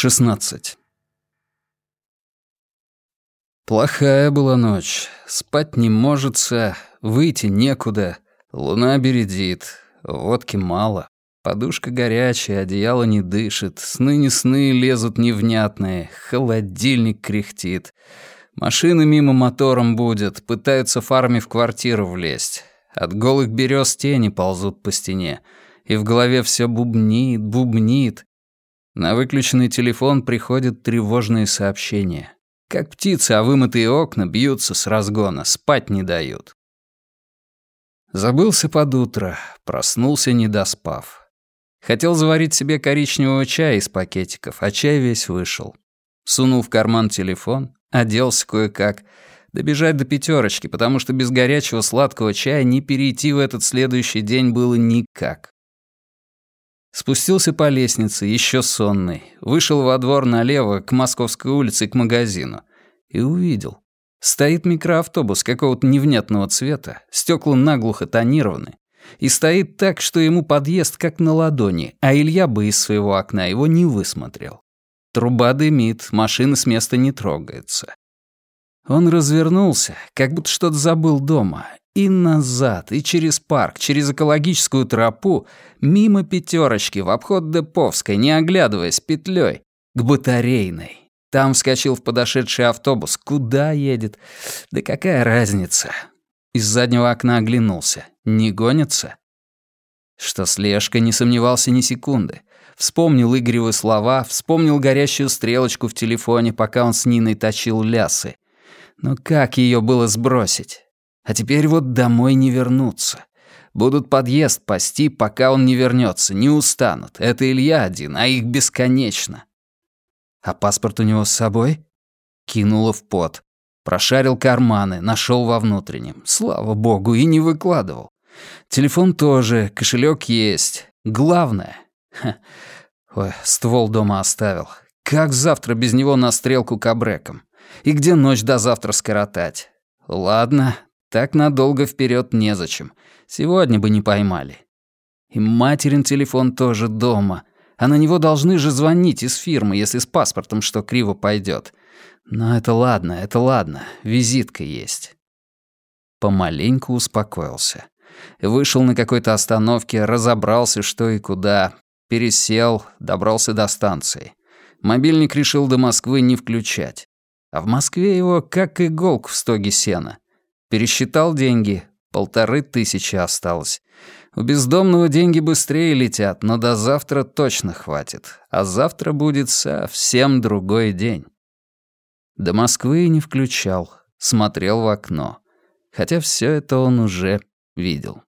16. Плохая была ночь. Спать не можется, выйти некуда. Луна бередит, водки мало. Подушка горячая, одеяло не дышит, сны не сны лезут невнятные, холодильник кряхтит. Машины мимо мотором будет, пытаются фарами в квартиру влезть. От голых берез тени ползут по стене, и в голове все бубнит, бубнит. На выключенный телефон приходят тревожные сообщения. Как птицы, а вымытые окна бьются с разгона, спать не дают. Забылся под утро, проснулся, не доспав. Хотел заварить себе коричневого чая из пакетиков, а чай весь вышел. Сунул в карман телефон, оделся кое-как, добежать до пятерочки, потому что без горячего сладкого чая не перейти в этот следующий день было никак. Спустился по лестнице, еще сонный, вышел во двор налево, к Московской улице, к магазину, и увидел. Стоит микроавтобус какого-то невнятного цвета, стекла наглухо тонированы, и стоит так, что ему подъезд как на ладони, а Илья бы из своего окна его не высмотрел. Труба дымит, машина с места не трогается. Он развернулся, как будто что-то забыл дома, и назад, и через парк, через экологическую тропу, мимо пятерочки, в обход Деповской, не оглядываясь петлей, к батарейной. Там вскочил в подошедший автобус. Куда едет? Да какая разница? Из заднего окна оглянулся. Не гонится? Что слежка, не сомневался ни секунды. Вспомнил Игоревы слова, вспомнил горящую стрелочку в телефоне, пока он с Ниной точил лясы. Но как ее было сбросить? А теперь вот домой не вернуться. Будут подъезд пасти, пока он не вернется, не устанут. Это Илья один, а их бесконечно. А паспорт у него с собой? Кинуло в пот. Прошарил карманы, нашел во внутреннем. Слава богу, и не выкладывал. Телефон тоже, кошелек есть. Главное... Ха. Ой, ствол дома оставил. Как завтра без него на стрелку к абрекам? И где ночь до завтра скоротать? Ладно, так надолго вперед незачем. Сегодня бы не поймали. И материн телефон тоже дома. А на него должны же звонить из фирмы, если с паспортом что криво пойдет. Но это ладно, это ладно. Визитка есть. Помаленьку успокоился. Вышел на какой-то остановке, разобрался, что и куда. Пересел, добрался до станции. Мобильник решил до Москвы не включать. А в Москве его как иголку в стоге сена. Пересчитал деньги. Полторы тысячи осталось. У бездомного деньги быстрее летят, но до завтра точно хватит. А завтра будет совсем другой день. До Москвы не включал, смотрел в окно. Хотя все это он уже видел.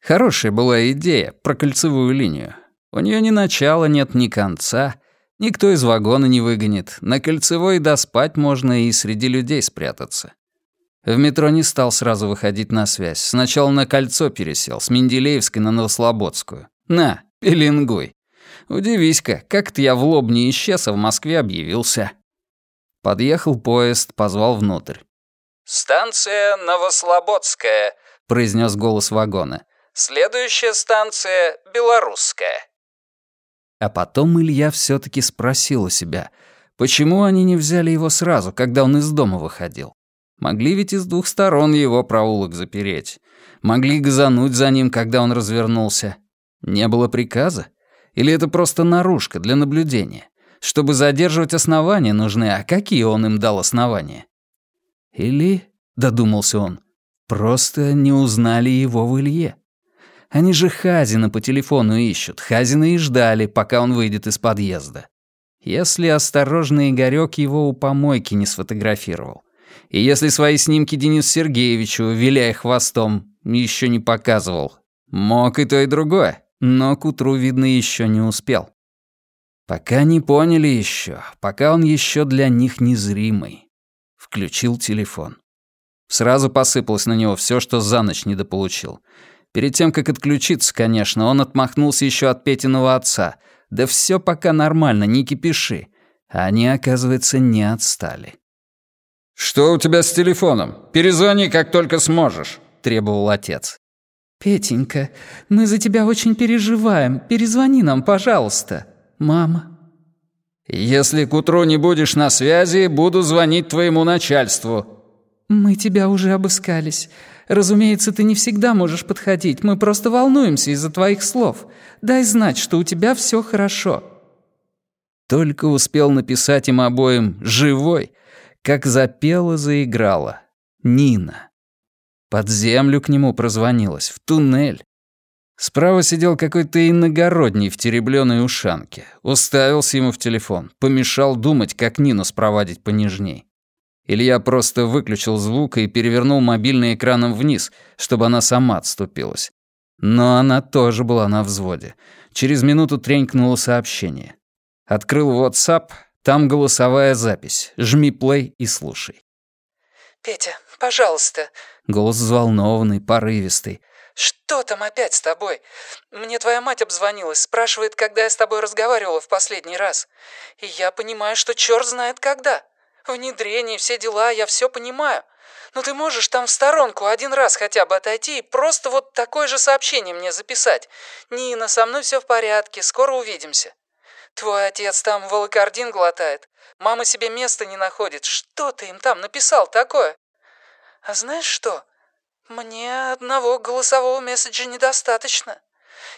Хорошая была идея про кольцевую линию. У нее ни начала нет, ни конца — Никто из вагона не выгонит. На кольцевой доспать можно и среди людей спрятаться. В метро не стал сразу выходить на связь. Сначала на кольцо пересел, с Менделеевской на Новослободскую. На, пеленгуй. Удивись-ка, как-то я в лоб не исчез, а в Москве объявился. Подъехал поезд, позвал внутрь. «Станция Новослободская», — произнес голос вагона. «Следующая станция — Белорусская». А потом Илья все-таки спросил у себя, почему они не взяли его сразу, когда он из дома выходил. Могли ведь из двух сторон его проулок запереть. Могли газануть за ним, когда он развернулся. Не было приказа? Или это просто наружка для наблюдения? Чтобы задерживать основания нужны, а какие он им дал основания? Или, додумался он, просто не узнали его в Илье. Они же Хазина по телефону ищут. Хазина и ждали, пока он выйдет из подъезда. Если осторожный Игорёк его у помойки не сфотографировал. И если свои снимки Денису Сергеевичу, виляя хвостом, еще не показывал. Мог и то, и другое, но к утру, видно, еще не успел. Пока не поняли еще, пока он еще для них незримый. Включил телефон. Сразу посыпалось на него все, что за ночь недополучил. Перед тем, как отключиться, конечно, он отмахнулся еще от Петиного отца. Да все пока нормально, не кипиши. Они, оказывается, не отстали. «Что у тебя с телефоном? Перезвони, как только сможешь», — требовал отец. «Петенька, мы за тебя очень переживаем. Перезвони нам, пожалуйста». «Мама». «Если к утру не будешь на связи, буду звонить твоему начальству». «Мы тебя уже обыскались. Разумеется, ты не всегда можешь подходить. Мы просто волнуемся из-за твоих слов. Дай знать, что у тебя все хорошо». Только успел написать им обоим «живой», как запела, заиграла. Нина. Под землю к нему прозвонилась, в туннель. Справа сидел какой-то иногородний в теребленной ушанке. Уставился ему в телефон, помешал думать, как Нину спровадить понежней. Илья просто выключил звук и перевернул мобильный экраном вниз, чтобы она сама отступилась. Но она тоже была на взводе. Через минуту тренькнуло сообщение. Открыл WhatsApp, там голосовая запись. Жми плей и слушай. «Петя, пожалуйста». Голос взволнованный, порывистый. «Что там опять с тобой? Мне твоя мать обзвонилась, спрашивает, когда я с тобой разговаривала в последний раз. И я понимаю, что черт знает когда. Внедрение, все дела, я все понимаю. Но ты можешь там в сторонку один раз хотя бы отойти и просто вот такое же сообщение мне записать. Нина, со мной все в порядке, скоро увидимся. Твой отец там волокордин глотает. Мама себе места не находит. Что ты им там написал такое? А знаешь что? Мне одного голосового месседжа недостаточно.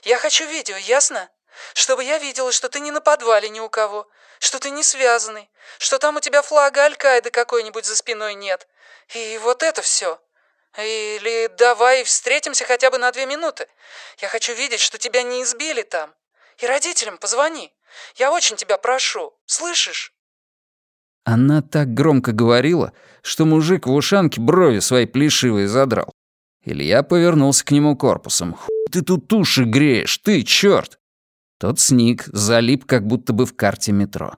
Я хочу видео, ясно? Чтобы я видела, что ты не на подвале ни у кого, что ты не связанный, что там у тебя флага Аль-Каиды какой-нибудь за спиной нет. И вот это все. Или давай встретимся хотя бы на две минуты. Я хочу видеть, что тебя не избили там. И родителям позвони. Я очень тебя прошу. Слышишь?» Она так громко говорила, что мужик в ушанке брови свои плешивые задрал. Илья повернулся к нему корпусом. «Хуй ты тут уши греешь, ты, чёрт!» Тот сник, залип, как будто бы в карте метро.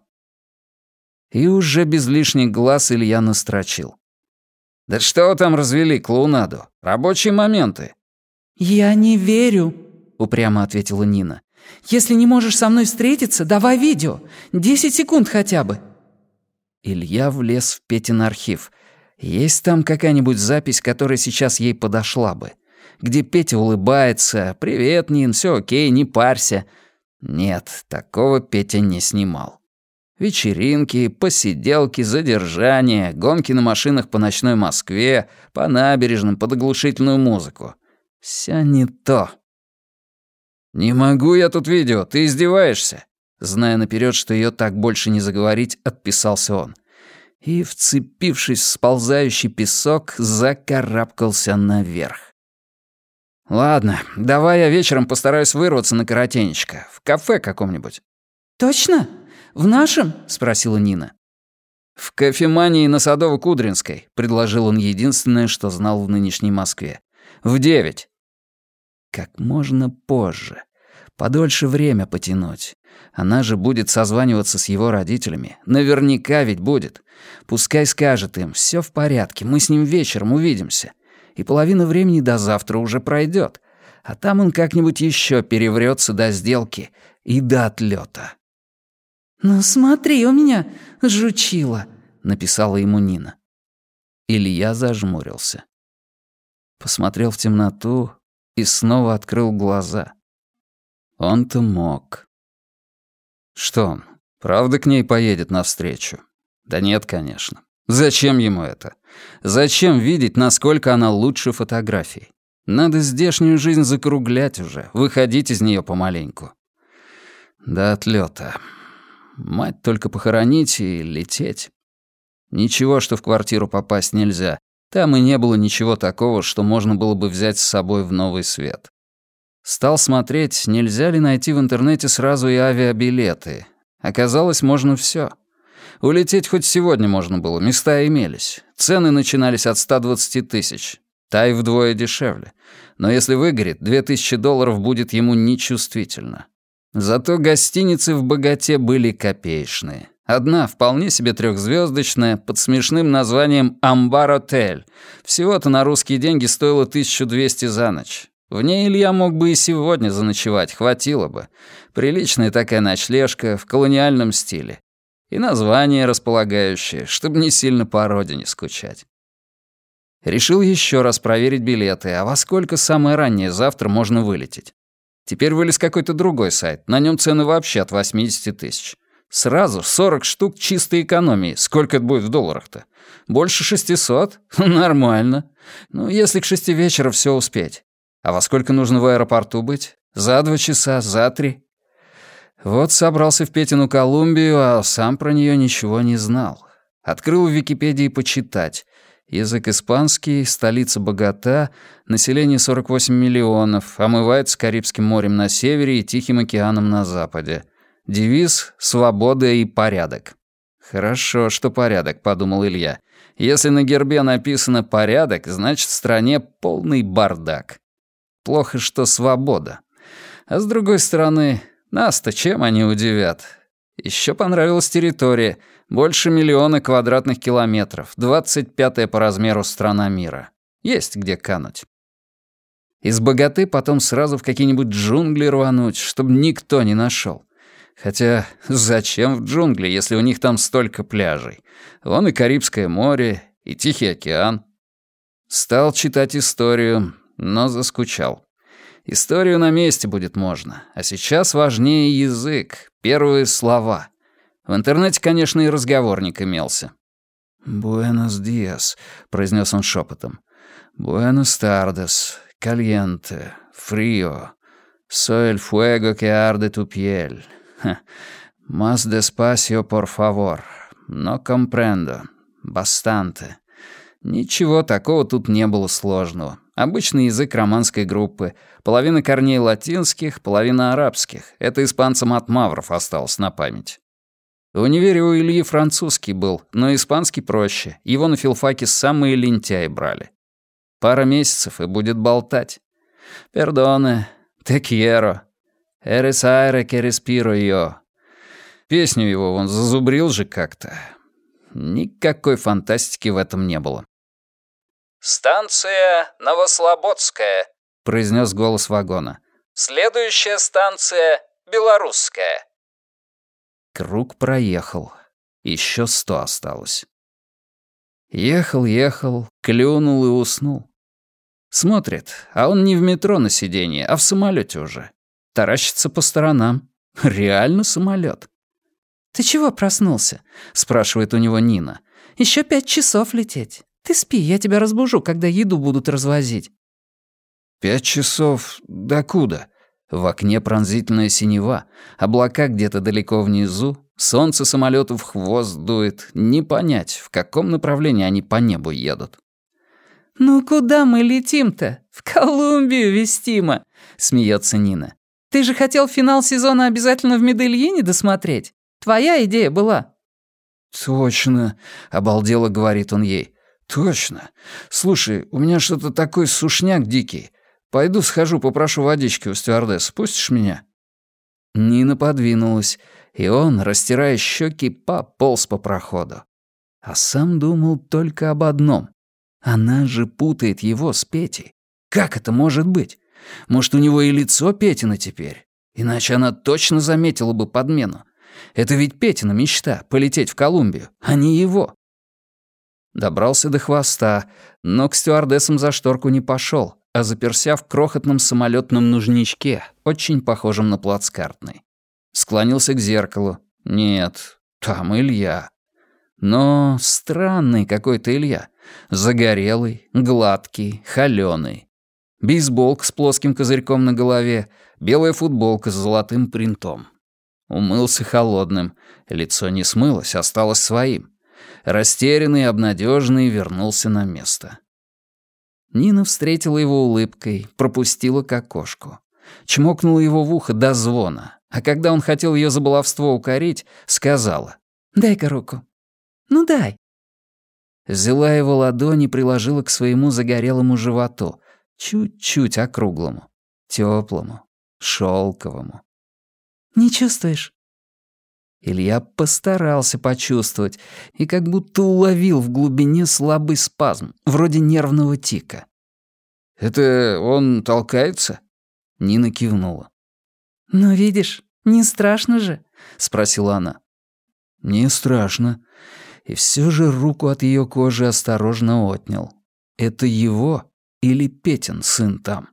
И уже без лишних глаз Илья настрочил. «Да что вы там развели клоунаду? Рабочие моменты». «Я не верю», — упрямо ответила Нина. «Если не можешь со мной встретиться, давай видео. Десять секунд хотя бы». Илья влез в Петин архив. Есть там какая-нибудь запись, которая сейчас ей подошла бы? Где Петя улыбается «Привет, Нин, все окей, не парься». Нет, такого Петя не снимал. Вечеринки, посиделки, задержания, гонки на машинах по ночной Москве, по набережным, под оглушительную музыку. Всё не то. «Не могу я тут видео, ты издеваешься?» Зная наперед, что ее так больше не заговорить, отписался он. И, вцепившись в сползающий песок, закарабкался наверх. «Ладно, давай я вечером постараюсь вырваться на коротенечко. В кафе каком-нибудь». «Точно? В нашем?» — спросила Нина. «В кофемании на Садово-Кудринской», — предложил он единственное, что знал в нынешней Москве. «В девять». «Как можно позже. Подольше время потянуть. Она же будет созваниваться с его родителями. Наверняка ведь будет. Пускай скажет им, все в порядке, мы с ним вечером увидимся и половина времени до завтра уже пройдет, а там он как-нибудь еще переврется до сделки и до отлета. «Ну смотри, у меня жучила», — написала ему Нина. Илья зажмурился. Посмотрел в темноту и снова открыл глаза. Он-то мог. Что он, правда к ней поедет навстречу? Да нет, конечно. Зачем ему это? Зачем видеть, насколько она лучше фотографий? Надо здешнюю жизнь закруглять уже, выходить из нее помаленьку. До отлета. Мать только похоронить и лететь. Ничего, что в квартиру попасть нельзя. Там и не было ничего такого, что можно было бы взять с собой в новый свет. Стал смотреть, нельзя ли найти в интернете сразу и авиабилеты. Оказалось, можно все. Улететь хоть сегодня можно было, места имелись. Цены начинались от 120 тысяч. Тай вдвое дешевле. Но если выгорит, 2000 долларов будет ему нечувствительно. Зато гостиницы в богате были копеечные. Одна вполне себе трехзвездочная, под смешным названием «Амбар-отель». Всего-то на русские деньги стоило 1200 за ночь. В ней Илья мог бы и сегодня заночевать, хватило бы. Приличная такая ночлежка в колониальном стиле. И название располагающее, чтобы не сильно по родине скучать. Решил еще раз проверить билеты, а во сколько самое раннее завтра можно вылететь. Теперь вылез какой-то другой сайт. На нем цены вообще от 80 тысяч. Сразу 40 штук чистой экономии. Сколько это будет в долларах-то? Больше 600? Нормально. Ну, если к шести вечера все успеть. А во сколько нужно в аэропорту быть? За два часа, за три? Вот собрался в Петину Колумбию, а сам про нее ничего не знал. Открыл в Википедии почитать. Язык испанский, столица Богата, население 48 миллионов, омывается Карибским морем на севере и Тихим океаном на западе. Девиз «Свобода и порядок». «Хорошо, что порядок», — подумал Илья. «Если на гербе написано «порядок», значит, в стране полный бардак. Плохо, что свобода. А с другой стороны, нас-то чем они удивят? Еще понравилась территория. Больше миллиона квадратных километров. Двадцать пятая по размеру страна мира. Есть где кануть. Из богаты потом сразу в какие-нибудь джунгли рвануть, чтобы никто не нашел. Хотя зачем в джунгли, если у них там столько пляжей? Вон и Карибское море, и Тихий океан. Стал читать историю, но заскучал. Историю на месте будет можно, а сейчас важнее язык, первые слова. В интернете, конечно, и разговорник имелся. «Буэнос диас», — произнес он шепотом. «Буэнос тардес, кальенте, фрио, соэль фуэго que arde tu piel. Más despacio, por favor. Но comprendo. Bastante». Ничего такого тут не было сложного. Обычный язык романской группы. Половина корней латинских, половина арабских. Это испанцам от мавров осталось на память. В универе у Ильи французский был, но испанский проще. Его на филфаке самые лентяи брали. Пара месяцев и будет болтать. «Пердоне», «Te quiero», «Eres aire que respiro yo». Песню его он зазубрил же как-то. Никакой фантастики в этом не было. «Станция Новослободская», — произнес голос вагона. «Следующая станция Белорусская». Круг проехал. Еще сто осталось. Ехал, ехал, клюнул и уснул. Смотрит, а он не в метро на сиденье, а в самолете уже. Таращится по сторонам. Реально самолет. «Ты чего проснулся?» — спрашивает у него Нина. Еще пять часов лететь. Ты спи, я тебя разбужу, когда еду будут развозить». «Пять часов? Докуда?» В окне пронзительная синева, облака где-то далеко внизу, солнце самолету в хвост дует. Не понять, в каком направлении они по небу едут. «Ну куда мы летим-то? В Колумбию вестимо!» — смеется Нина. «Ты же хотел финал сезона обязательно в Медельине досмотреть. Твоя идея была». «Точно», — обалдело говорит он ей. «Точно. Слушай, у меня что-то такой сушняк дикий. Пойду схожу, попрошу водички у стюардесс. Пустишь меня?» Нина подвинулась, и он, растирая щеки, пополз по проходу. А сам думал только об одном. Она же путает его с Петей. Как это может быть? Может, у него и лицо Петина теперь? Иначе она точно заметила бы подмену. Это ведь Петина мечта — полететь в Колумбию, а не его. Добрался до хвоста, но к стюардессам за шторку не пошел, а заперся в крохотном самолетном нужничке, очень похожем на плацкартный. Склонился к зеркалу. Нет, там Илья. Но странный какой-то Илья. Загорелый, гладкий, холёный. Бейсболка с плоским козырьком на голове, белая футболка с золотым принтом. Умылся холодным, лицо не смылось, осталось своим растерянный и вернулся на место. Нина встретила его улыбкой, пропустила к окошку. Чмокнула его в ухо до звона, а когда он хотел ее за баловство укорить, сказала «Дай-ка руку». «Ну дай». Взяла его ладони и приложила к своему загорелому животу, чуть-чуть округлому, теплому, шелковому. «Не чувствуешь?» Илья постарался почувствовать и как будто уловил в глубине слабый спазм, вроде нервного тика. «Это он толкается?» Нина кивнула. «Ну, видишь, не страшно же?» — спросила она. «Не страшно». И все же руку от ее кожи осторожно отнял. «Это его или Петин сын там?»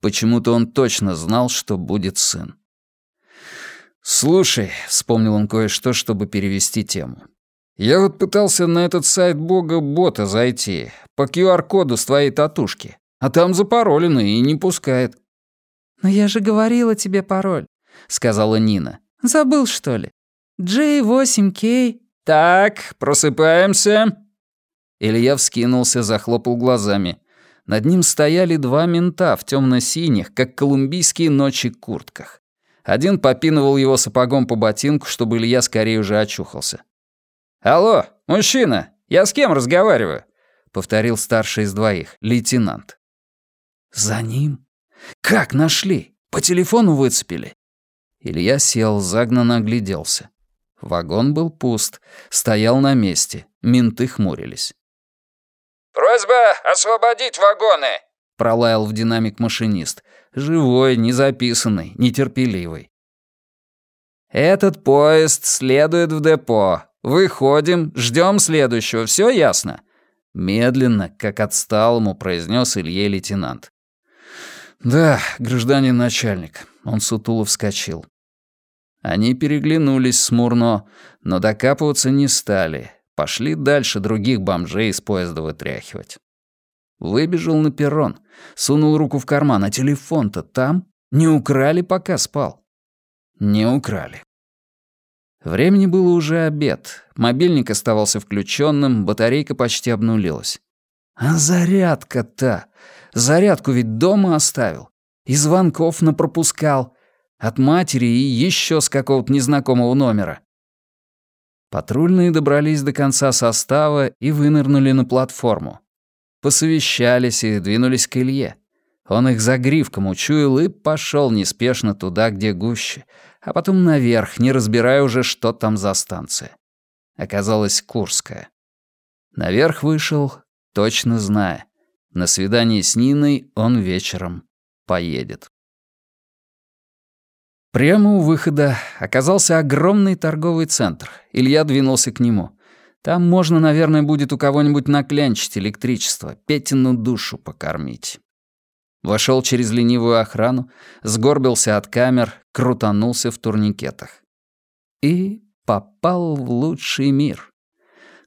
Почему-то он точно знал, что будет сын. «Слушай», — вспомнил он кое-что, чтобы перевести тему. «Я вот пытался на этот сайт бога-бота зайти, по QR-коду с твоей татушки, а там запаролено и не пускает». «Но я же говорила тебе пароль», — сказала Нина. «Забыл, что ли? J8K...» «Так, просыпаемся». Илья вскинулся, захлопал глазами. Над ним стояли два мента в темно-синих, как колумбийские ночи, куртках. Один попинывал его сапогом по ботинку, чтобы Илья скорее уже очухался. «Алло, мужчина, я с кем разговариваю?» — повторил старший из двоих, лейтенант. «За ним? Как нашли? По телефону выцепили?» Илья сел, загнанно огляделся. Вагон был пуст, стоял на месте, менты хмурились. «Просьба освободить вагоны!» — пролаял в динамик машинист. Живой, незаписанный, нетерпеливый. «Этот поезд следует в депо. Выходим, ждем следующего, все ясно?» Медленно, как отсталому, произнес Илье лейтенант. «Да, гражданин начальник», — он сутуло вскочил. Они переглянулись с Мурно, но докапываться не стали, Пошли дальше других бомжей из поезда вытряхивать. Выбежал на перрон, сунул руку в карман, а телефон-то там? Не украли, пока спал? Не украли. Времени было уже обед. Мобильник оставался включенным, батарейка почти обнулилась. А зарядка-то! Зарядку ведь дома оставил. И звонков напропускал. От матери и еще с какого-то незнакомого номера. Патрульные добрались до конца состава и вынырнули на платформу. Посовещались и двинулись к Илье. Он их за гривком учуял и пошел неспешно туда, где гуще, а потом наверх, не разбирая уже, что там за станция. Оказалась Курская. Наверх вышел, точно зная. На свидание с Ниной он вечером поедет. Прямо у выхода оказался огромный торговый центр. Илья двинулся к нему. Там можно, наверное, будет у кого-нибудь наклянчить электричество, Петину душу покормить. Вошел через ленивую охрану, сгорбился от камер, крутанулся в турникетах. И попал в лучший мир.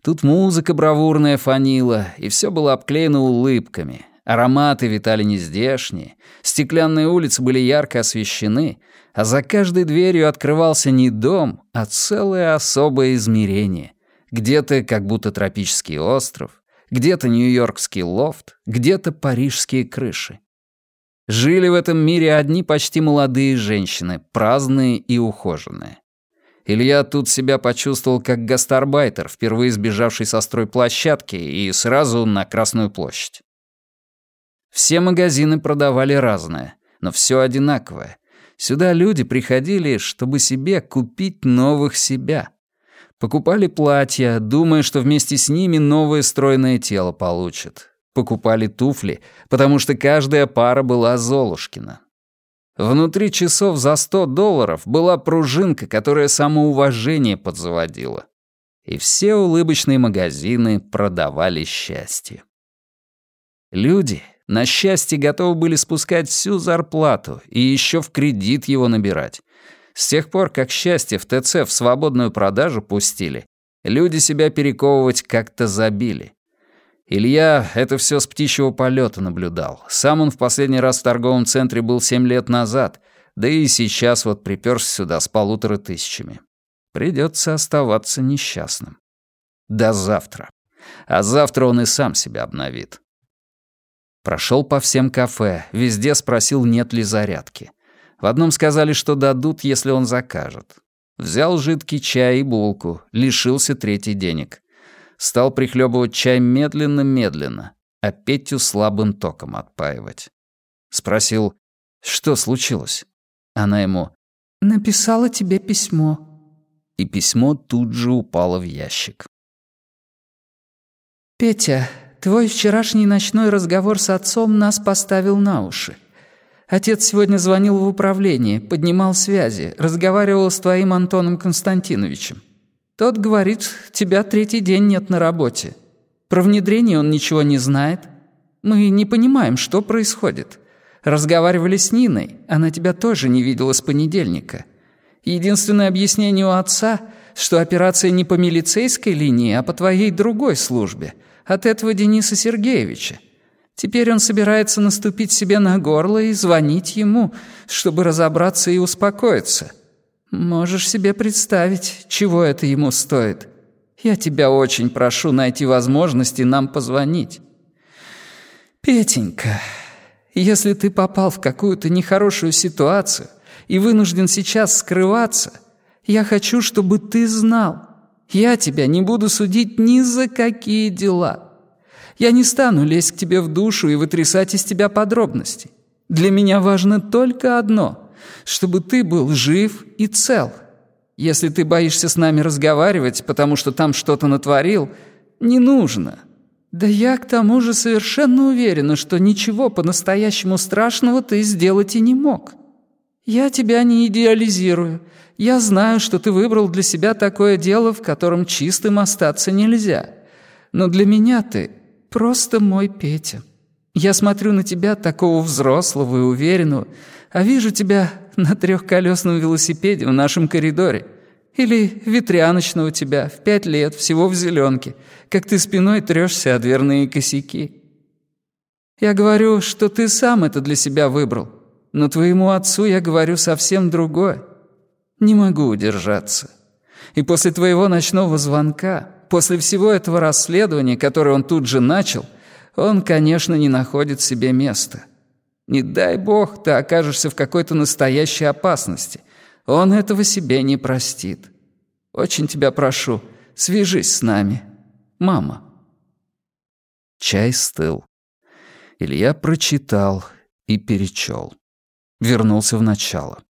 Тут музыка бравурная фанила, и все было обклеено улыбками. Ароматы витали нездешние, стеклянные улицы были ярко освещены, а за каждой дверью открывался не дом, а целое особое измерение. Где-то как будто тропический остров, где-то нью-йоркский лофт, где-то парижские крыши. Жили в этом мире одни почти молодые женщины, праздные и ухоженные. Илья тут себя почувствовал как гастарбайтер, впервые сбежавший со стройплощадки и сразу на Красную площадь. Все магазины продавали разное, но все одинаковое. Сюда люди приходили, чтобы себе купить новых себя. Покупали платья, думая, что вместе с ними новое стройное тело получат. Покупали туфли, потому что каждая пара была Золушкина. Внутри часов за 100 долларов была пружинка, которая самоуважение подзаводила. И все улыбочные магазины продавали счастье. Люди на счастье готовы были спускать всю зарплату и еще в кредит его набирать. С тех пор, как счастье в ТЦ в свободную продажу пустили, люди себя перековывать как-то забили. Илья это все с птичьего полета наблюдал. Сам он в последний раз в торговом центре был семь лет назад, да и сейчас вот приперся сюда с полутора тысячами. Придется оставаться несчастным. До завтра. А завтра он и сам себя обновит. Прошел по всем кафе, везде спросил, нет ли зарядки. В одном сказали, что дадут, если он закажет. Взял жидкий чай и булку, лишился третий денег. Стал прихлебывать чай медленно-медленно, а Петю слабым током отпаивать. Спросил, что случилось? Она ему «Написала тебе письмо». И письмо тут же упало в ящик. «Петя, Твой вчерашний ночной разговор с отцом нас поставил на уши. Отец сегодня звонил в управление, поднимал связи, разговаривал с твоим Антоном Константиновичем. Тот говорит, тебя третий день нет на работе. Про внедрение он ничего не знает. Мы не понимаем, что происходит. Разговаривали с Ниной, она тебя тоже не видела с понедельника. Единственное объяснение у отца, что операция не по милицейской линии, а по твоей другой службе, от этого Дениса Сергеевича. Теперь он собирается наступить себе на горло и звонить ему, чтобы разобраться и успокоиться. Можешь себе представить, чего это ему стоит. Я тебя очень прошу найти возможности нам позвонить. Петенька, если ты попал в какую-то нехорошую ситуацию и вынужден сейчас скрываться, я хочу, чтобы ты знал, я тебя не буду судить ни за какие дела. Я не стану лезть к тебе в душу и вытрясать из тебя подробности. Для меня важно только одно — чтобы ты был жив и цел. Если ты боишься с нами разговаривать, потому что там что-то натворил, не нужно. Да я к тому же совершенно уверена, что ничего по-настоящему страшного ты сделать и не мог. Я тебя не идеализирую. Я знаю, что ты выбрал для себя такое дело, в котором чистым остаться нельзя. Но для меня ты просто мой Петя. Я смотрю на тебя, такого взрослого и уверенного, а вижу тебя на трехколесном велосипеде в нашем коридоре. Или ветряночного тебя в пять лет, всего в зеленке, как ты спиной трешься о дверные косяки. Я говорю, что ты сам это для себя выбрал, но твоему отцу я говорю совсем другое. Не могу удержаться. И после твоего ночного звонка, после всего этого расследования, которое он тут же начал, он, конечно, не находит себе места. Не дай бог, ты окажешься в какой-то настоящей опасности. Он этого себе не простит. Очень тебя прошу, свяжись с нами. Мама. Чай стыл. Илья прочитал и перечел. Вернулся в начало.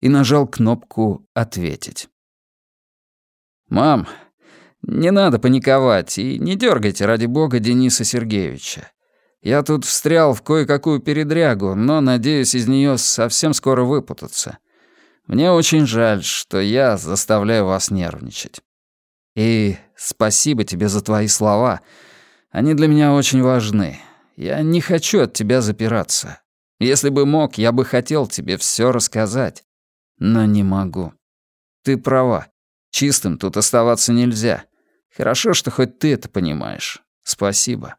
И нажал кнопку «Ответить». «Мам, не надо паниковать и не дергайте, ради бога, Дениса Сергеевича. Я тут встрял в кое-какую передрягу, но надеюсь из нее совсем скоро выпутаться. Мне очень жаль, что я заставляю вас нервничать. И спасибо тебе за твои слова. Они для меня очень важны. Я не хочу от тебя запираться. Если бы мог, я бы хотел тебе все рассказать. Но не могу. Ты права. Чистым тут оставаться нельзя. Хорошо, что хоть ты это понимаешь. Спасибо.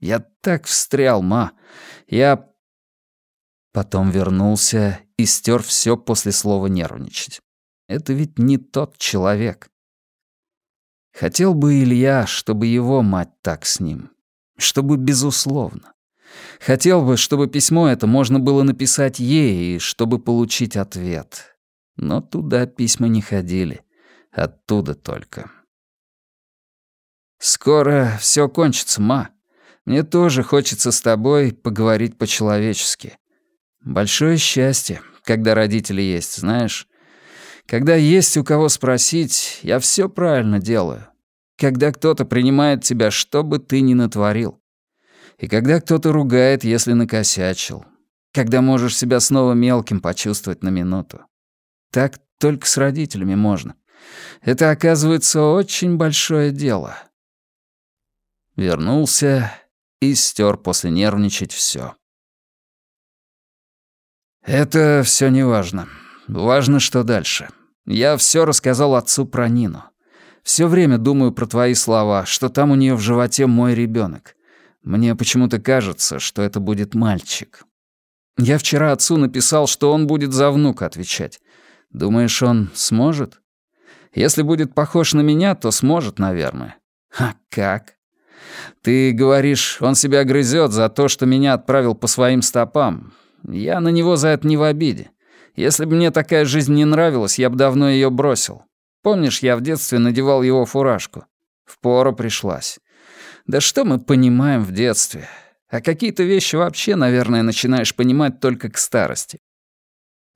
Я так встрял, ма. Я...» Потом вернулся и стер все после слова «нервничать». Это ведь не тот человек. Хотел бы Илья, чтобы его мать так с ним. Чтобы безусловно. Хотел бы, чтобы письмо это можно было написать ей, и чтобы получить ответ. Но туда письма не ходили. Оттуда только. «Скоро все кончится, ма. Мне тоже хочется с тобой поговорить по-человечески. Большое счастье, когда родители есть, знаешь. Когда есть у кого спросить, я все правильно делаю. Когда кто-то принимает тебя, что бы ты ни натворил. И когда кто-то ругает, если накосячил. Когда можешь себя снова мелким почувствовать на минуту. Так только с родителями можно. Это, оказывается, очень большое дело. Вернулся и стер после нервничать все. Это все не важно. Важно, что дальше. Я все рассказал отцу про Нину. Все время думаю про твои слова, что там у нее в животе мой ребенок. Мне почему-то кажется, что это будет мальчик. Я вчера отцу написал, что он будет за внука отвечать. Думаешь, он сможет? Если будет похож на меня, то сможет, наверное. А как? Ты говоришь, он себя грызет за то, что меня отправил по своим стопам. Я на него за это не в обиде. Если бы мне такая жизнь не нравилась, я бы давно ее бросил. Помнишь, я в детстве надевал его фуражку? Впору пришлась. Да что мы понимаем в детстве? А какие-то вещи вообще, наверное, начинаешь понимать только к старости.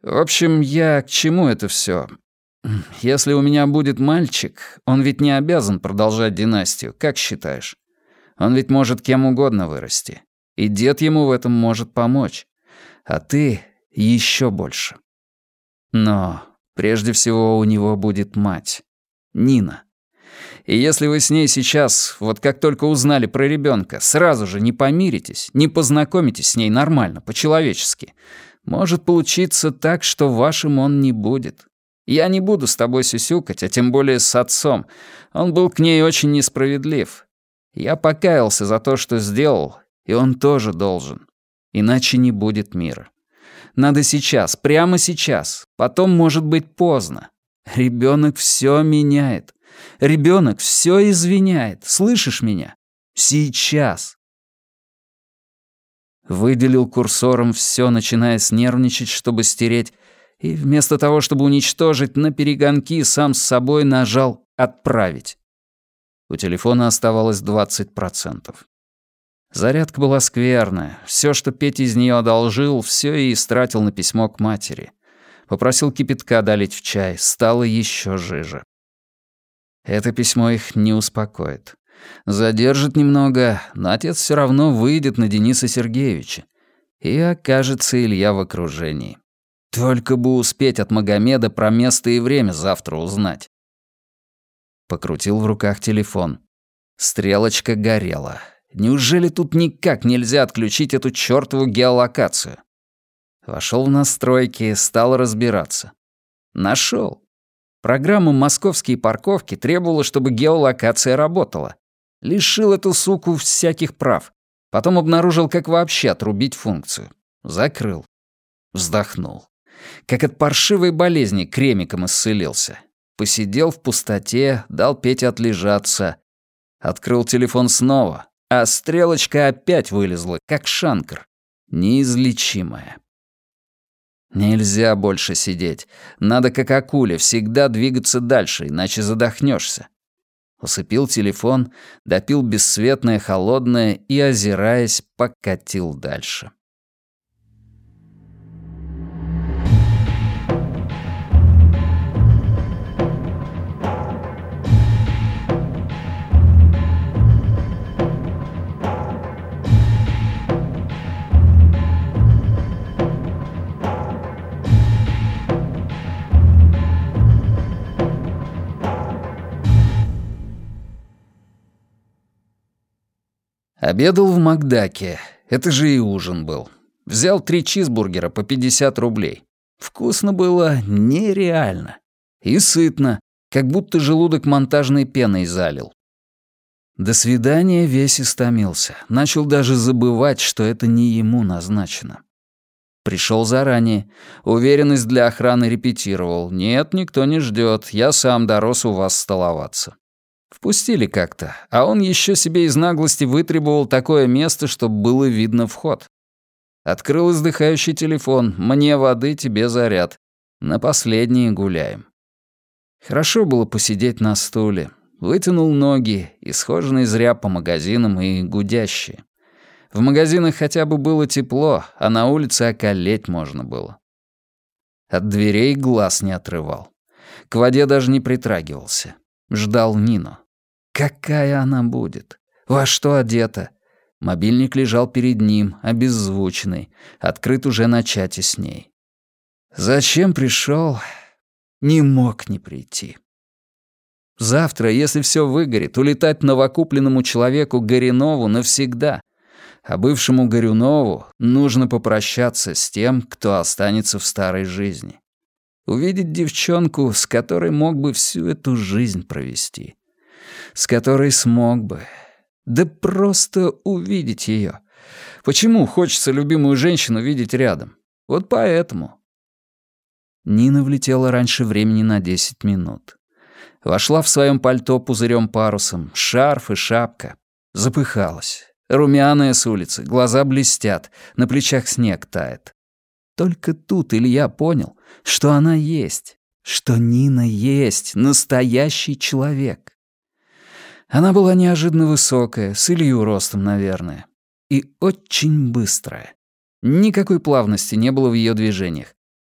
В общем, я к чему это все? Если у меня будет мальчик, он ведь не обязан продолжать династию, как считаешь? Он ведь может кем угодно вырасти. И дед ему в этом может помочь. А ты еще больше. Но прежде всего у него будет мать. Нина. И если вы с ней сейчас, вот как только узнали про ребенка, сразу же не помиритесь, не познакомитесь с ней нормально, по-человечески, может получиться так, что вашим он не будет. Я не буду с тобой сюсюкать, а тем более с отцом. Он был к ней очень несправедлив. Я покаялся за то, что сделал, и он тоже должен. Иначе не будет мира. Надо сейчас, прямо сейчас. Потом может быть поздно. Ребенок все меняет. Ребенок все извиняет. Слышишь меня? Сейчас. Выделил курсором все, начиная снервничать, чтобы стереть, и вместо того, чтобы уничтожить, на перегонки сам с собой нажал «Отправить». У телефона оставалось 20%. Зарядка была скверная. Все, что Петя из нее одолжил, все и истратил на письмо к матери. Попросил кипятка долить в чай, стало еще жиже. Это письмо их не успокоит. Задержит немного, но отец все равно выйдет на Дениса Сергеевича. И окажется Илья в окружении. Только бы успеть от Магомеда про место и время завтра узнать. Покрутил в руках телефон. Стрелочка горела. Неужели тут никак нельзя отключить эту чёртову геолокацию? Вошел в настройки, стал разбираться. Нашел. Программа «Московские парковки» требовала, чтобы геолокация работала. Лишил эту суку всяких прав. Потом обнаружил, как вообще отрубить функцию. Закрыл. Вздохнул. Как от паршивой болезни кремиком исцелился. Посидел в пустоте, дал Пете отлежаться. Открыл телефон снова, а стрелочка опять вылезла, как шанкр. Неизлечимая. Нельзя больше сидеть. Надо, как акуле, всегда двигаться дальше, иначе задохнешься. Усыпил телефон, допил бесцветное холодное и, озираясь, покатил дальше. Обедал в Макдаке. Это же и ужин был. Взял три чизбургера по 50 рублей. Вкусно было нереально. И сытно, как будто желудок монтажной пеной залил. До свидания весь истомился. Начал даже забывать, что это не ему назначено. Пришел заранее. Уверенность для охраны репетировал. Нет, никто не ждет. Я сам дорос у вас столоваться. Впустили как-то, а он еще себе из наглости вытребовал такое место, чтобы было видно вход. Открыл издыхающий телефон. «Мне воды, тебе заряд. На последние гуляем». Хорошо было посидеть на стуле. Вытянул ноги, исхоженные зря по магазинам и гудящие. В магазинах хотя бы было тепло, а на улице околеть можно было. От дверей глаз не отрывал. К воде даже не притрагивался. Ждал Нину. Какая она будет? Во что одета? Мобильник лежал перед ним, обеззвученный, открыт уже на чате с ней. Зачем пришел? Не мог не прийти. Завтра, если все выгорит, улетать новокупленному человеку Горюнову навсегда. А бывшему Горюнову нужно попрощаться с тем, кто останется в старой жизни. Увидеть девчонку, с которой мог бы всю эту жизнь провести с которой смог бы. Да просто увидеть ее. Почему хочется любимую женщину видеть рядом? Вот поэтому. Нина влетела раньше времени на 10 минут. Вошла в своем пальто пузырем-парусом, шарф и шапка. Запыхалась. Румяная с улицы, глаза блестят, на плечах снег тает. Только тут Илья понял, что она есть, что Нина есть настоящий человек. Она была неожиданно высокая, с Илью ростом, наверное. И очень быстрая. Никакой плавности не было в ее движениях.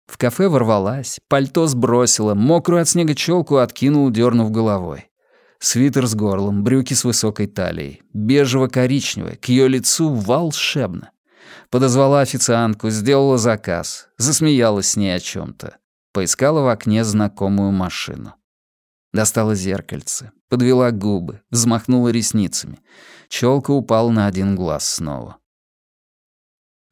В кафе ворвалась, пальто сбросила, мокрую от снега челку откинул, дернув головой. Свитер с горлом, брюки с высокой талией, бежево-коричневое, к ее лицу волшебно. Подозвала официантку, сделала заказ, засмеялась с ней о чем то Поискала в окне знакомую машину. Достала зеркальце, подвела губы, взмахнула ресницами. Челка упала на один глаз снова.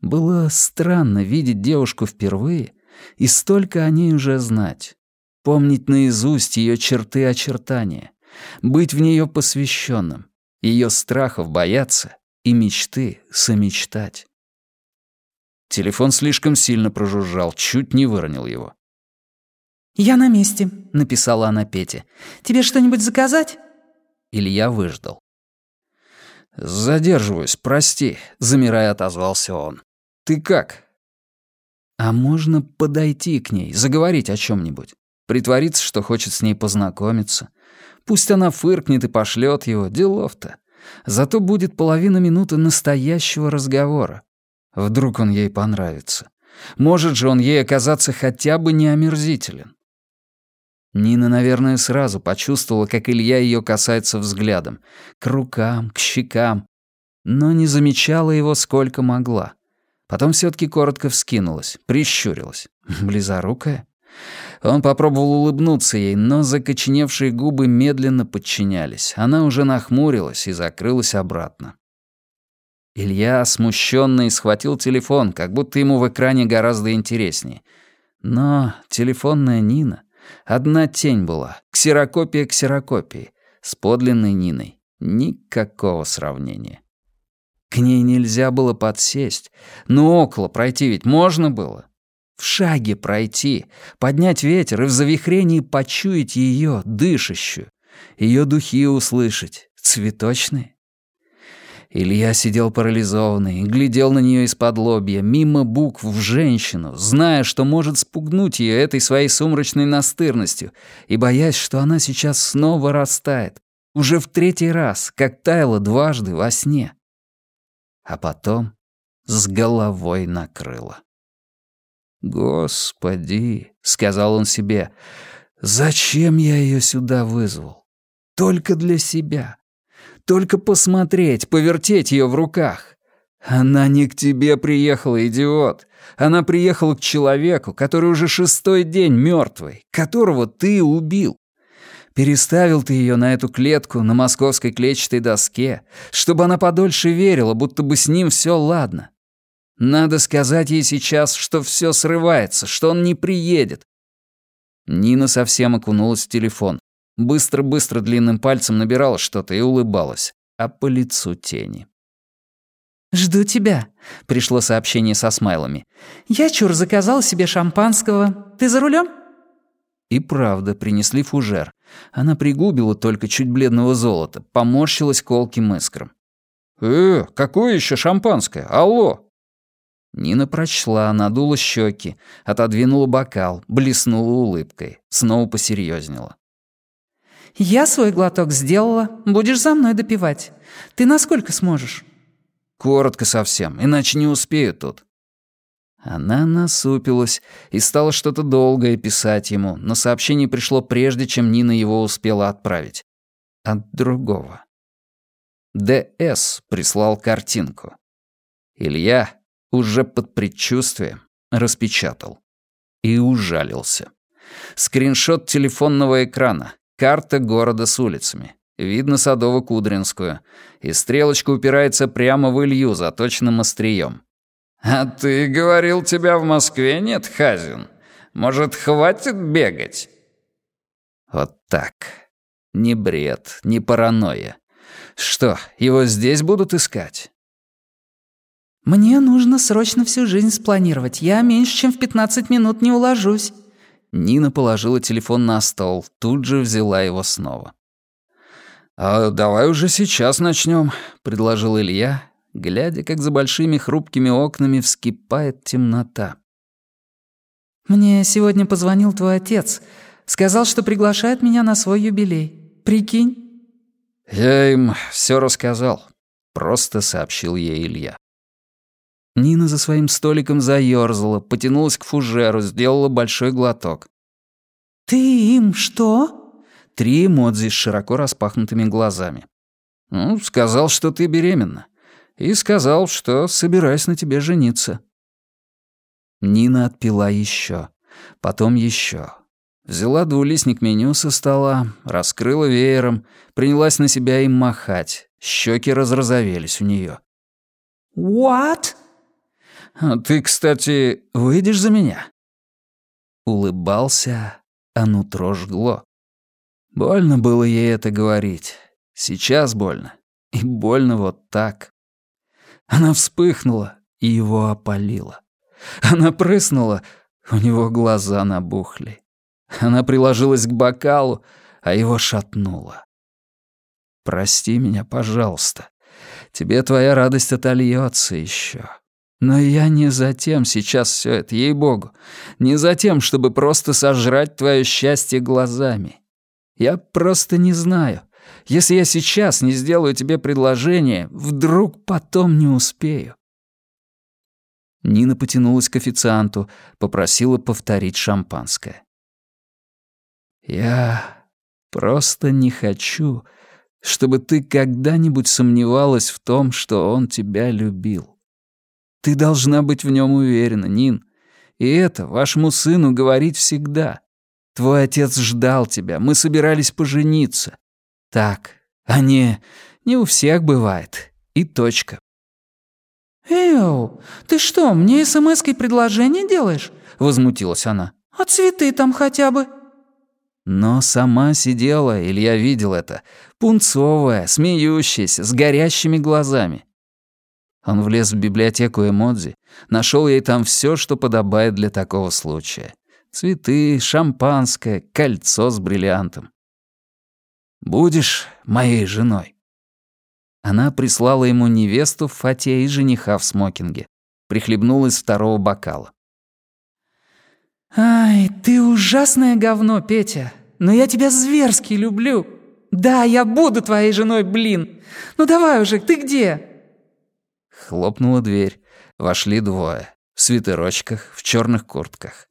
Было странно видеть девушку впервые и столько о ней уже знать. Помнить наизусть ее черты очертания, быть в нее посвященным, ее страхов бояться и мечты somечтать. Телефон слишком сильно прожужжал, чуть не выронил его. «Я на месте», — написала она Пете. «Тебе что-нибудь заказать?» Илья выждал. «Задерживаюсь, прости», — замирая отозвался он. «Ты как?» А можно подойти к ней, заговорить о чем нибудь Притвориться, что хочет с ней познакомиться. Пусть она фыркнет и пошлет его, делов-то. Зато будет половина минуты настоящего разговора. Вдруг он ей понравится. Может же он ей оказаться хотя бы не омерзителен. Нина, наверное, сразу почувствовала, как Илья ее касается взглядом. К рукам, к щекам. Но не замечала его сколько могла. Потом все таки коротко вскинулась, прищурилась. Близорукая? Он попробовал улыбнуться ей, но закоченевшие губы медленно подчинялись. Она уже нахмурилась и закрылась обратно. Илья, смущенный, схватил телефон, как будто ему в экране гораздо интереснее. Но телефонная Нина — одна тень была, ксерокопия ксерокопии. С подлинной Ниной никакого сравнения. К ней нельзя было подсесть, но около пройти ведь можно было. В шаге пройти, поднять ветер и в завихрении почуять ее, дышащую, ее духи услышать, цветочные. Илья сидел парализованный, глядел на нее из-под лобья, мимо букв в женщину, зная, что может спугнуть ее этой своей сумрачной настырностью, и боясь, что она сейчас снова растает, уже в третий раз, как таяла дважды во сне. А потом с головой накрыло. «Господи», — сказал он себе, — «зачем я ее сюда вызвал? Только для себя. Только посмотреть, повертеть ее в руках. Она не к тебе приехала, идиот. Она приехала к человеку, который уже шестой день мертвый, которого ты убил. Переставил ты ее на эту клетку на московской клетчатой доске, чтобы она подольше верила, будто бы с ним все ладно. Надо сказать ей сейчас, что все срывается, что он не приедет. Нина совсем окунулась в телефон. Быстро-быстро длинным пальцем набирала что-то и улыбалась, а по лицу тени. «Жду тебя», — пришло сообщение со смайлами. «Я, чур, заказал себе шампанского. Ты за рулем? И правда, принесли фужер. Она пригубила только чуть бледного золота, поморщилась колким искром. «Э, какое еще шампанское? Алло!» Нина прочла, надула щеки, отодвинула бокал, блеснула улыбкой, снова посерьезнела. «Я свой глоток сделала, будешь за мной допивать. Ты насколько сможешь?» «Коротко совсем, иначе не успею тут». Она насупилась и стала что-то долгое писать ему, но сообщение пришло прежде, чем Нина его успела отправить. От другого. ДС прислал картинку. Илья уже под предчувствием распечатал. И ужалился. Скриншот телефонного экрана, карта города с улицами. Видно Садово-Кудринскую. И стрелочка упирается прямо в Илью заточенным острием. «А ты говорил, тебя в Москве нет, Хазин? Может, хватит бегать?» Вот так. Ни бред, ни паранойя. Что, его здесь будут искать? «Мне нужно срочно всю жизнь спланировать. Я меньше, чем в 15 минут не уложусь». Нина положила телефон на стол, тут же взяла его снова. «А давай уже сейчас начнем, предложил Илья, глядя, как за большими хрупкими окнами вскипает темнота. «Мне сегодня позвонил твой отец. Сказал, что приглашает меня на свой юбилей. Прикинь?» «Я им все рассказал», — просто сообщил ей Илья. Нина за своим столиком заёрзала, потянулась к фужеру, сделала большой глоток. «Ты им что?» Три эмодзи с широко распахнутыми глазами. «Ну, сказал, что ты беременна. И сказал, что собираюсь на тебе жениться». Нина отпила еще, потом еще. Взяла двулистник меню со стола, раскрыла веером, принялась на себя им махать. Щеки разразовелись у нее. «What?» «А «Ты, кстати, выйдешь за меня?» Улыбался, а нутро жгло. Больно было ей это говорить. Сейчас больно. И больно вот так. Она вспыхнула и его опалила. Она прыснула, у него глаза набухли. Она приложилась к бокалу, а его шатнуло. «Прости меня, пожалуйста. Тебе твоя радость отольется еще. Но я не за тем сейчас все это, ей-богу. Не за тем, чтобы просто сожрать твое счастье глазами. Я просто не знаю. Если я сейчас не сделаю тебе предложение, вдруг потом не успею. Нина потянулась к официанту, попросила повторить шампанское. «Я просто не хочу, чтобы ты когда-нибудь сомневалась в том, что он тебя любил. Ты должна быть в нем уверена, Нин. И это вашему сыну говорить всегда. Твой отец ждал тебя, мы собирались пожениться. Так, а не... не у всех бывает. И точка. «Эу, ты что, мне смс-кой предложение делаешь?» — возмутилась она. «А цветы там хотя бы?» Но сама сидела, Илья видел это, пунцовая, смеющаяся, с горящими глазами. Он влез в библиотеку Эмодзи, нашел ей там все, что подобает для такого случая. Цветы, шампанское, кольцо с бриллиантом. «Будешь моей женой?» Она прислала ему невесту в фате и жениха в смокинге. Прихлебнула из второго бокала. «Ай, ты ужасное говно, Петя. Но я тебя зверски люблю. Да, я буду твоей женой, блин. Ну давай уже, ты где?» Хлопнула дверь. Вошли двое. В свитерочках, в черных куртках.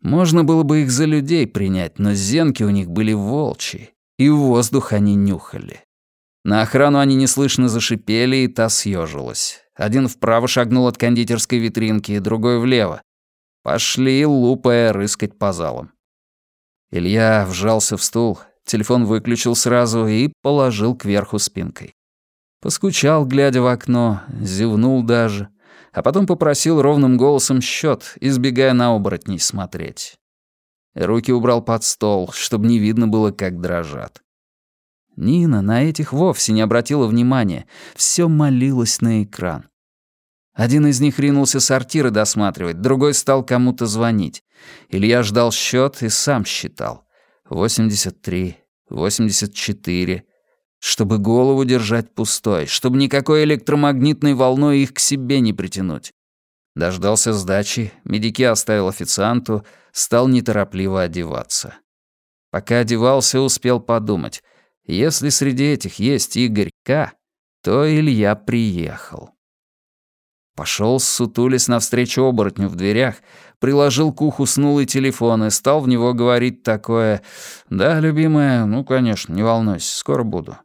Можно было бы их за людей принять, но зенки у них были волчьи, и воздух они нюхали. На охрану они неслышно зашипели, и та съежилась. Один вправо шагнул от кондитерской витринки, другой влево. Пошли, лупая, рыскать по залам. Илья вжался в стул, телефон выключил сразу и положил кверху спинкой. Поскучал, глядя в окно, зевнул даже, а потом попросил ровным голосом счет, избегая на оборотней смотреть. Руки убрал под стол, чтобы не видно было, как дрожат. Нина на этих вовсе не обратила внимания, все молилась на экран. Один из них ринулся сортиры досматривать, другой стал кому-то звонить. Илья ждал счет и сам считал. 83, 84. Чтобы голову держать пустой, чтобы никакой электромагнитной волной их к себе не притянуть. Дождался сдачи, медики оставил официанту, стал неторопливо одеваться. Пока одевался, успел подумать — если среди этих есть Игорь К., то Илья приехал. Пошел, сутулясь навстречу оборотню в дверях, приложил к уху снулый телефон и стал в него говорить такое «Да, любимая, ну, конечно, не волнуйся, скоро буду».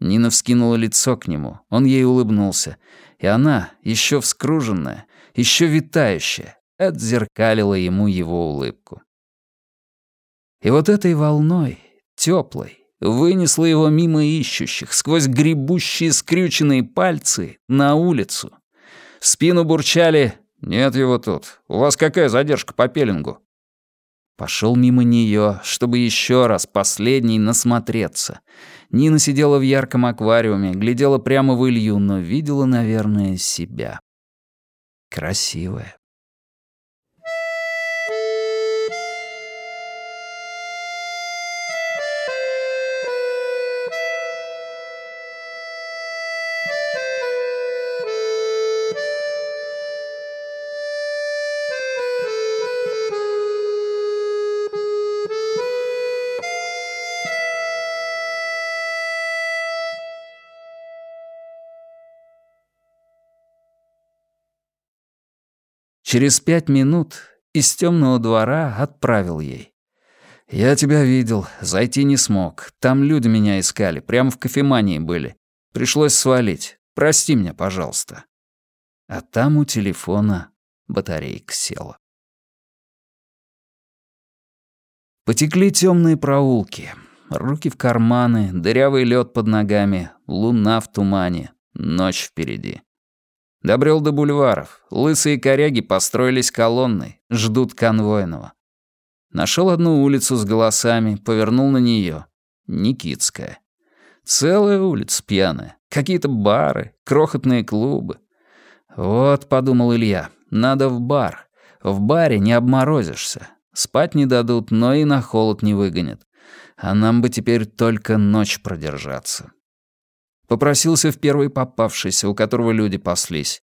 Нина вскинула лицо к нему, он ей улыбнулся, и она, еще вскруженная, еще витающая, отзеркалила ему его улыбку. И вот этой волной, теплой, вынесла его мимо ищущих, сквозь гребущие скрюченные пальцы, на улицу. В спину бурчали «Нет его тут. У вас какая задержка по пеленгу?» Пошел мимо нее, чтобы еще раз, последний, насмотреться. Нина сидела в ярком аквариуме, глядела прямо в Илью, но видела, наверное, себя. Красивая. Через пять минут из темного двора отправил ей. «Я тебя видел, зайти не смог. Там люди меня искали, прямо в кофемании были. Пришлось свалить. Прости меня, пожалуйста». А там у телефона батарейка села. Потекли темные проулки. Руки в карманы, дырявый лед под ногами, луна в тумане, ночь впереди. Добрел до бульваров. Лысые коряги построились колонной, ждут конвойного. Нашел одну улицу с голосами, повернул на нее. Никитская. Целая улица пьяная. Какие-то бары, крохотные клубы. Вот, подумал Илья, надо в бар. В баре не обморозишься. Спать не дадут, но и на холод не выгонят. А нам бы теперь только ночь продержаться. Попросился в первый попавшийся, у которого люди паслись.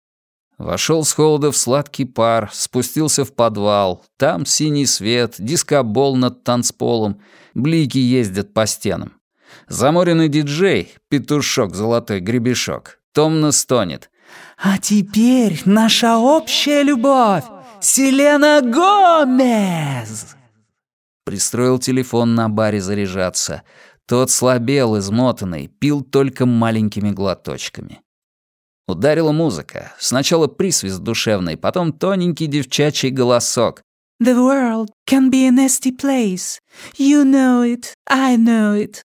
Вошел с холода в сладкий пар, спустился в подвал. Там синий свет, дискобол над танцполом, блики ездят по стенам. Заморенный диджей, петушок золотой гребешок, томно стонет. «А теперь наша общая любовь, Селена Гомез!» Пристроил телефон на баре заряжаться. Тот слабел, измотанный, пил только маленькими глоточками. Ударила музыка. Сначала присвист душевный, потом тоненький девчачий голосок. «The world can be a nasty place. You know it, I know it».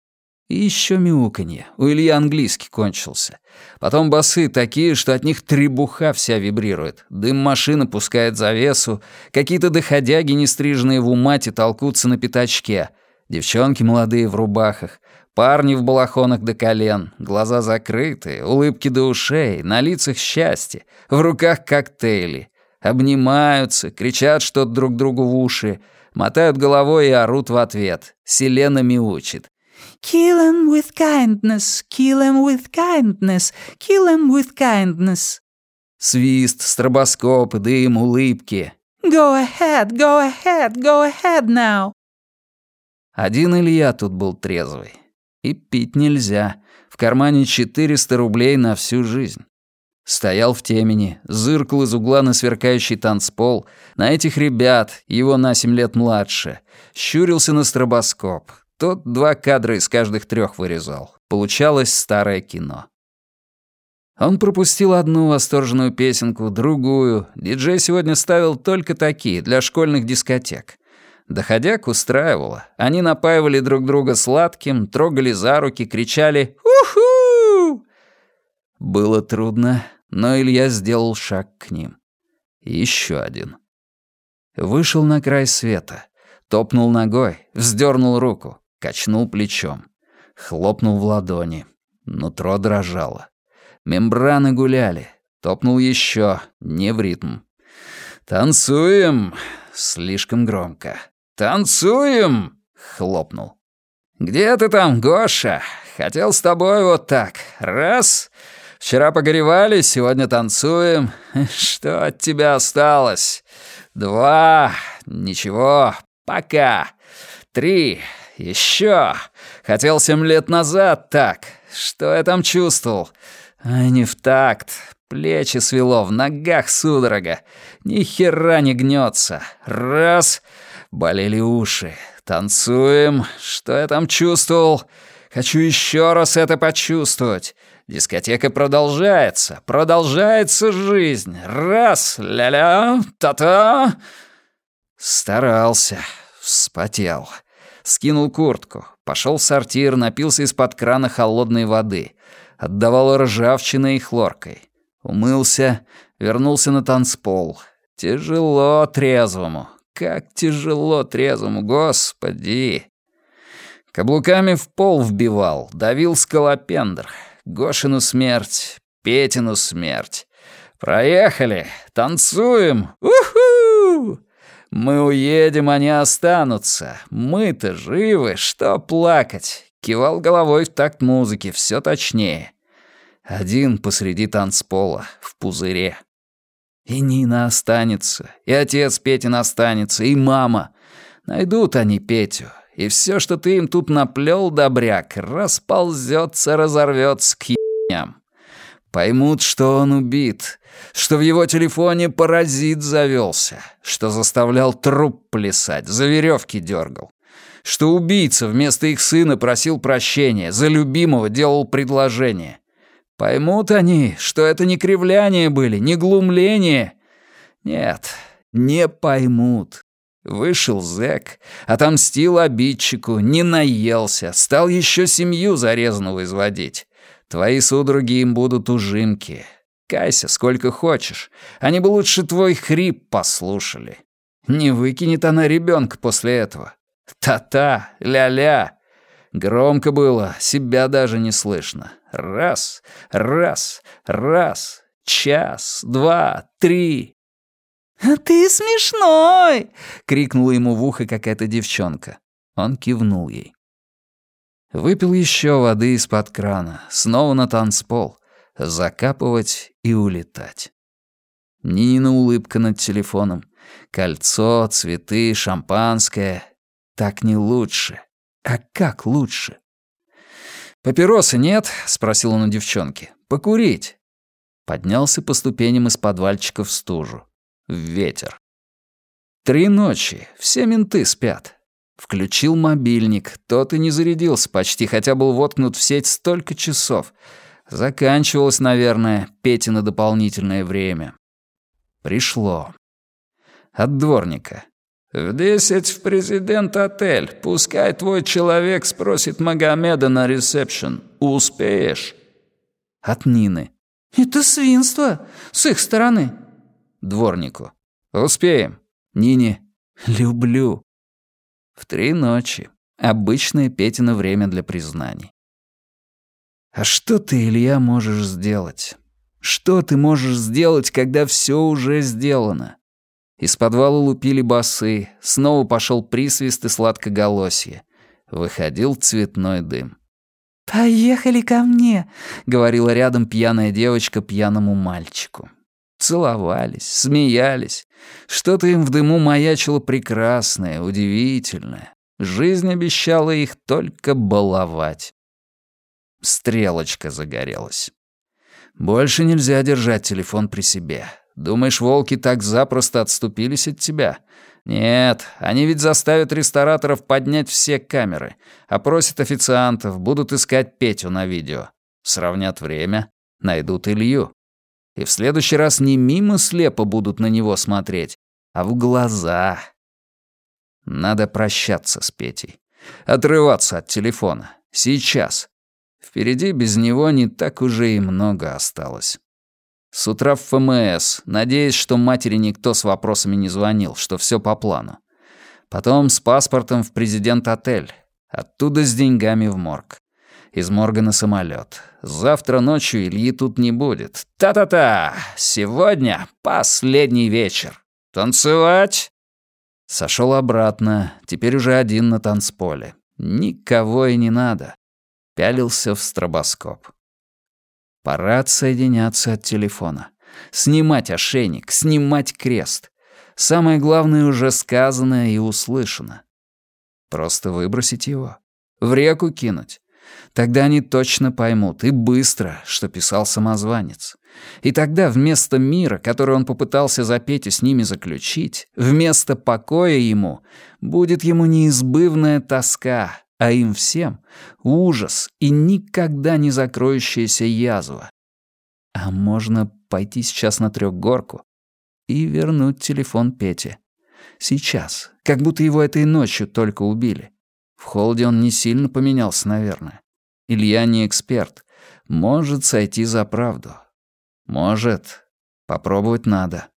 И еще мяуканье. У Ильи английский кончился. Потом басы такие, что от них требуха вся вибрирует. Дым машины пускает завесу. Какие-то доходяги, нестриженные в умате, толкутся на пятачке. Девчонки молодые в рубахах. Парни в балахонах до колен. Глаза закрыты, улыбки до ушей, на лицах счастье. В руках коктейли. Обнимаются, кричат что-то друг другу в уши. Мотают головой и орут в ответ. Селена мяучит. Kill him with kindness, kill him with kindness, kill him with kindness. Свист, стробоскоп, дым, улыбки. Go ahead, go ahead, go ahead now. Один Илья тут был трезвый. И пить нельзя. В кармане 400 рублей на всю жизнь. Стоял в темени, зыркал из угла на сверкающий танцпол, на этих ребят, его на семь лет младше, щурился на стробоскоп, тот два кадра из каждых трех вырезал. Получалось старое кино. Он пропустил одну восторженную песенку, другую. Диджей сегодня ставил только такие, для школьных дискотек. Доходяк устраивало. Они напаивали друг друга сладким, трогали за руки, кричали «Уху!». Было трудно, но Илья сделал шаг к ним. Еще один. Вышел на край света. Топнул ногой, вздернул руку. Качнул плечом. Хлопнул в ладони. Нутро дрожало. Мембраны гуляли. Топнул еще, не в ритм. «Танцуем!» Слишком громко. «Танцуем!» Хлопнул. «Где ты там, Гоша? Хотел с тобой вот так. Раз. Вчера погоревали, сегодня танцуем. Что от тебя осталось? Два. Ничего. Пока. Три. Еще! Хотел семь лет назад так. Что я там чувствовал? Не в такт. Плечи свело, в ногах судорога. Ни хера не гнется. Раз. Болели уши. Танцуем. Что я там чувствовал? Хочу еще раз это почувствовать. Дискотека продолжается. Продолжается жизнь. Раз. Ля-ля. Та-та. Старался. Вспотел. Скинул куртку, пошел в сортир, напился из-под крана холодной воды. Отдавал ржавчиной и хлоркой. Умылся, вернулся на танцпол. Тяжело трезвому. Как тяжело трезвому, господи. Каблуками в пол вбивал, давил скалопендр. Гошину смерть, Петину смерть. Проехали, танцуем, уху! Мы уедем, они останутся. Мы-то живы, что плакать?» Кивал головой в такт музыки, все точнее. Один посреди танцпола, в пузыре. И Нина останется, и отец Петин останется, и мама. Найдут они Петю, и все, что ты им тут наплел, добряк, расползется, разорвется к ебням. Поймут, что он убит, что в его телефоне паразит завелся, что заставлял труп плясать, за веревки дергал, что убийца вместо их сына просил прощения, за любимого делал предложение. Поймут они, что это не кривляние были, не глумление. Нет, не поймут. Вышел зэк, отомстил обидчику, не наелся, стал еще семью зарезанного изводить. Твои судороги им будут ужимки. Кайся сколько хочешь. Они бы лучше твой хрип послушали. Не выкинет она ребенка после этого. Та-та, ля-ля. Громко было, себя даже не слышно. Раз, раз, раз, час, два, три. «А ты смешной!» — крикнула ему в ухо какая-то девчонка. Он кивнул ей. Выпил еще воды из-под крана, снова на танцпол, закапывать и улетать. Нина улыбка над телефоном. Кольцо, цветы, шампанское. Так не лучше. А как лучше? «Папиросы нет?» — спросил он у девчонки. «Покурить». Поднялся по ступеням из подвальчика в стужу в ветер. Три ночи, все менты спят. Включил мобильник, тот и не зарядился почти, хотя был воткнут в сеть столько часов. Заканчивалось, наверное, Пете на дополнительное время. Пришло. От дворника. «В десять в президент-отель. Пускай твой человек спросит Магомеда на ресепшн. Успеешь?» От Нины. «Это свинство с их стороны дворнику. «Успеем. Нине. Люблю». В три ночи. Обычное Петино время для признаний. А что ты, Илья, можешь сделать? Что ты можешь сделать, когда все уже сделано? Из подвала лупили басы, снова пошел присвист и сладкоголосье. Выходил цветной дым. «Поехали ко мне», — говорила рядом пьяная девочка пьяному мальчику. Целовались, смеялись. Что-то им в дыму маячило прекрасное, удивительное. Жизнь обещала их только баловать. Стрелочка загорелась. Больше нельзя держать телефон при себе. Думаешь, волки так запросто отступились от тебя? Нет, они ведь заставят рестораторов поднять все камеры, опросят официантов, будут искать Петю на видео. Сравнят время, найдут Илью. И в следующий раз не мимо слепо будут на него смотреть, а в глаза. Надо прощаться с Петей. Отрываться от телефона. Сейчас. Впереди без него не так уже и много осталось. С утра в ФМС, надеясь, что матери никто с вопросами не звонил, что все по плану. Потом с паспортом в президент-отель. Оттуда с деньгами в морг из морга на самолет. Завтра ночью Ильи тут не будет. Та-та-та! Сегодня последний вечер. Танцевать? Сошел обратно, теперь уже один на танцполе. Никого и не надо. Пялился в стробоскоп. Пора отсоединяться от телефона. Снимать ошейник, снимать крест. Самое главное уже сказано и услышано. Просто выбросить его. В реку кинуть. Тогда они точно поймут, и быстро, что писал самозванец. И тогда вместо мира, который он попытался за Петю с ними заключить, вместо покоя ему, будет ему неизбывная тоска, а им всем — ужас и никогда не закроющаяся язва. А можно пойти сейчас на трехгорку и вернуть телефон Пете. Сейчас, как будто его этой ночью только убили. В холоде он не сильно поменялся, наверное. Илья не эксперт. Может сойти за правду. Может. Попробовать надо.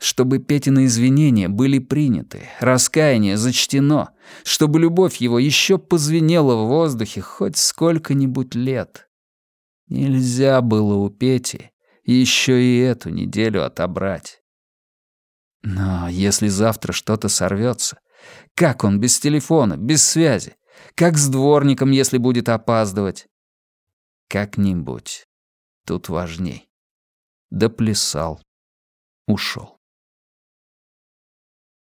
Чтобы Петины извинения были приняты, раскаяние зачтено, чтобы любовь его еще позвенела в воздухе хоть сколько-нибудь лет. Нельзя было у Пети еще и эту неделю отобрать. Но если завтра что-то сорвется, как он без телефона, без связи? Как с дворником, если будет опаздывать? Как-нибудь. Тут важней. Доплясал. Ушел.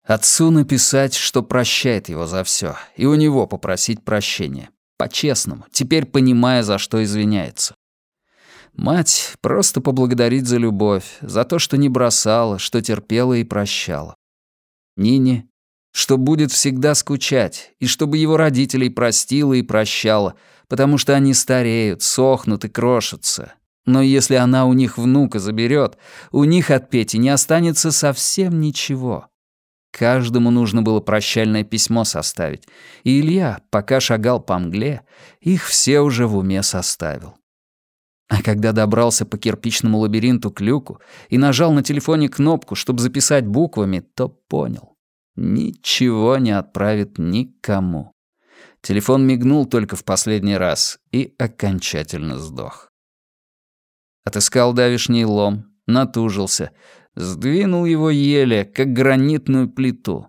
Отцу написать, что прощает его за все, и у него попросить прощения. По-честному, теперь понимая, за что извиняется. Мать просто поблагодарить за любовь, за то, что не бросала, что терпела и прощала. Нине что будет всегда скучать, и чтобы его родителей простила и прощала, потому что они стареют, сохнут и крошатся. Но если она у них внука заберет, у них от Пети не останется совсем ничего. Каждому нужно было прощальное письмо составить, и Илья, пока шагал по мгле, их все уже в уме составил. А когда добрался по кирпичному лабиринту к люку и нажал на телефоне кнопку, чтобы записать буквами, то понял. Ничего не отправит никому. Телефон мигнул только в последний раз и окончательно сдох. Отыскал давишний лом, натужился, сдвинул его еле, как гранитную плиту.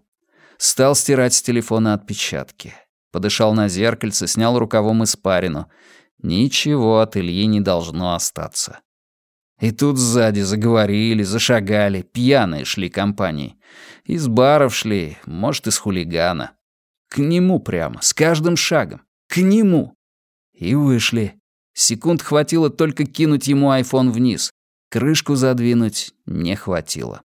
Стал стирать с телефона отпечатки. Подышал на зеркальце, снял рукавом испарину — Ничего от Ильи не должно остаться. И тут сзади заговорили, зашагали, пьяные шли компании. Из баров шли, может, из хулигана. К нему прямо, с каждым шагом. К нему. И вышли. Секунд хватило только кинуть ему айфон вниз. Крышку задвинуть не хватило.